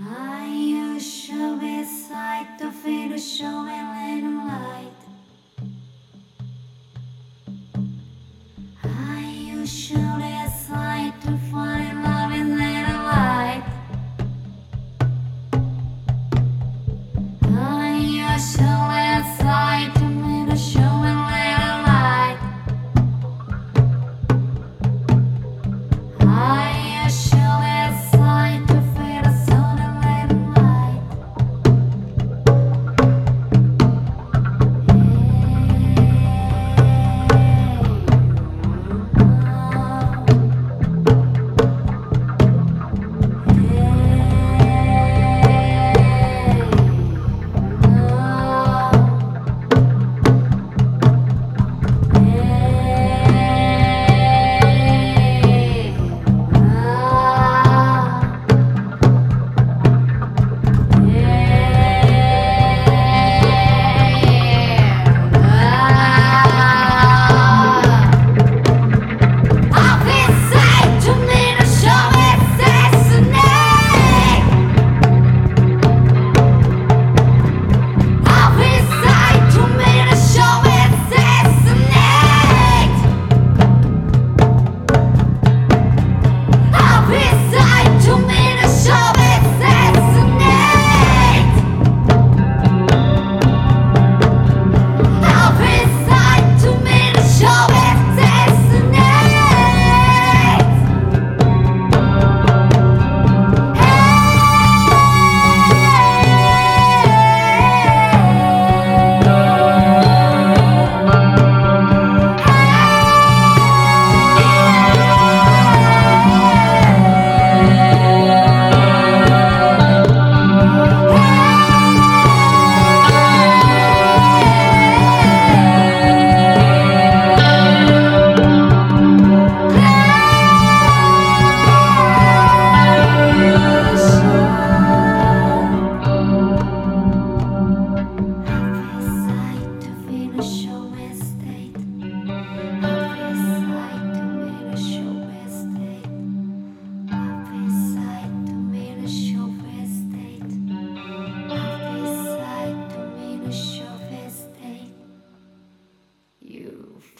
I shall beside the showing little light. I shall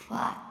plot.